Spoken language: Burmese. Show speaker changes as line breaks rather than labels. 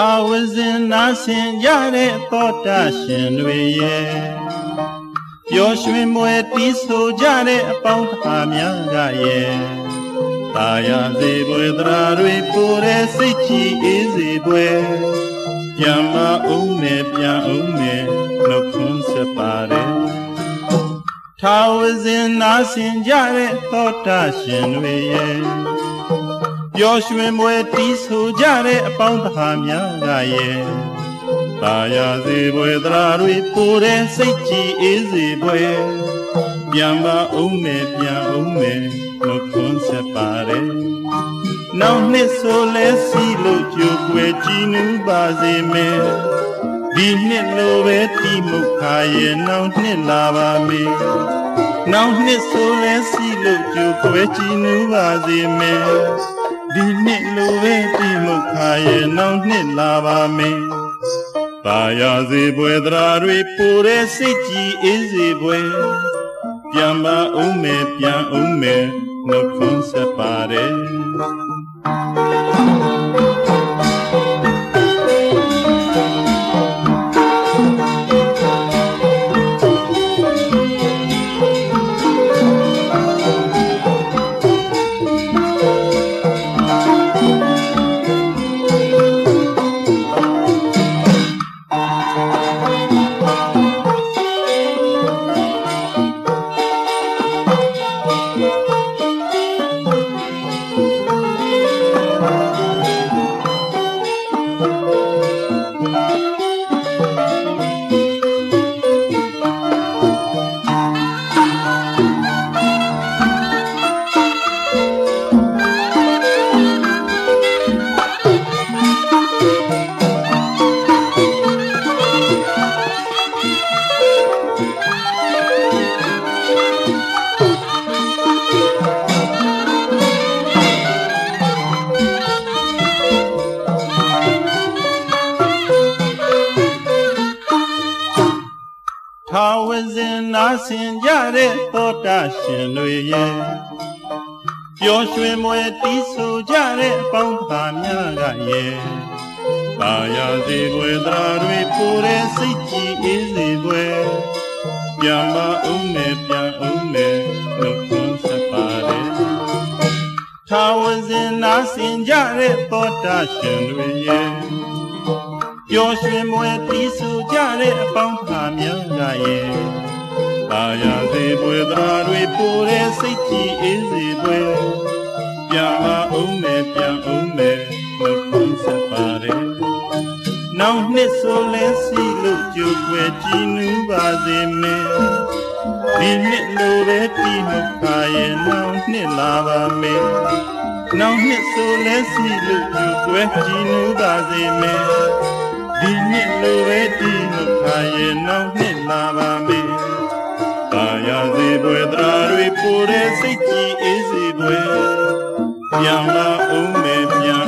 ထာဝစဉ်နာဆင်ကြတဲ့သောတာရှင်တွေရဲ့ပျော်ရွှင်မွယ်တီးဆိုကြတဲ့အပေါင်းအပါများကရဲ့တာယာစေပွေသရာတွေပိုတဲ့စိတ်ကြည်အေးစေပွေပြန်မအောင်နဲ့ပြန်အောင်နဲ့နှုတ်ခွန်းဆက်ပါတယ်ထာဝစဉ်နာဆင်ကြတဲ့သောတာရှင်တွေရဲ့ ပျော်ရွှင်မွယ်တီးဆိုကြတဲ့အပေါင်းတဟာများကရဲ့တာယာစေပွေသရာတွေပိုတဲ့စိတ်ကြည်အေးစေပွေပြန်မအောင်နဲ့ပြန်အောင်နဲ့နှုတ်ခွန်းဆက်ပါတယ်နောက်နှစ်ဆိုလဲစီလို့ကြိုွယ်ကြည်နူးပါစေမယ်ဒီနှစ်လိုပဲတီးမှုခါရဲ့နောက်နှစ်လာပါမယ်နောက်နှစ်ဆိုလဲစီလို့ကြိုွယ်ကြည်နူးပါစေမယ် ဒီနှစ်လိုပဲတီးမှုခါရဲ့နောက်နှစ်လာပါမယ်ပါရစေပွဲသရာတွေပူတဲ့စိတ်ကြည်အေးစေပွဲပြန်ပါဦးမယ်ပြန်ဦးမယ်နှုတ်ခွန်းဆက်ပါတယ် ထာဝစဉ်နာဆင်ကြတဲ့သောတာရှင်တွေရဲ့ပျော်ရွှင်မွယ်တီးဆိုကြတဲ့အပေါင်းပါများကရဲ့ပါရစေပွေသရာတွေပူတဲ့စိတ်ကြည်အေးစေပွေပြန်မအောင်နဲ့ပြန်အောင်နဲ့နှုတ်ခွန်းဆက်ပါတယ်ထာဝစဉ်နာဆင်ကြတဲ့သောတာရှင်တွေရဲ့ ပျော်ရွှင်မွယ်တီးဆိုကြတဲ့အပေါင်းပါများကရဲ့ပါရစေပွေသရာတွေပူတဲ့စိတ်ကြည်အေးစေပွေပြန်မအောင်နဲ့ပြန်အောင်နဲ့နှုတ်ခွန်းဆက်ပါတယ်နောက်နှစ်ဆိုလဲစီလို့ကြိုွယ်ကြည်နူးပါစေမယ်ဒီနှစ်လိုပဲတီးမှုခါရဲ့နောက်နှစ်လာပါမယ်နောက်နှစ်ဆိုလဲစီလို့ကြိုွယ်ကြည်နူးပါစေမယ် ဒီနှစ်လိုပဲတီးမှုခါရဲ့နောက်နှစ်လာပါမယ်တာယာစေပွေသရာတွေပူတဲ့စိတ်ကြည်အေးစေပွေပြန်လာအောင်မယ်ပြန်အောင်မယ်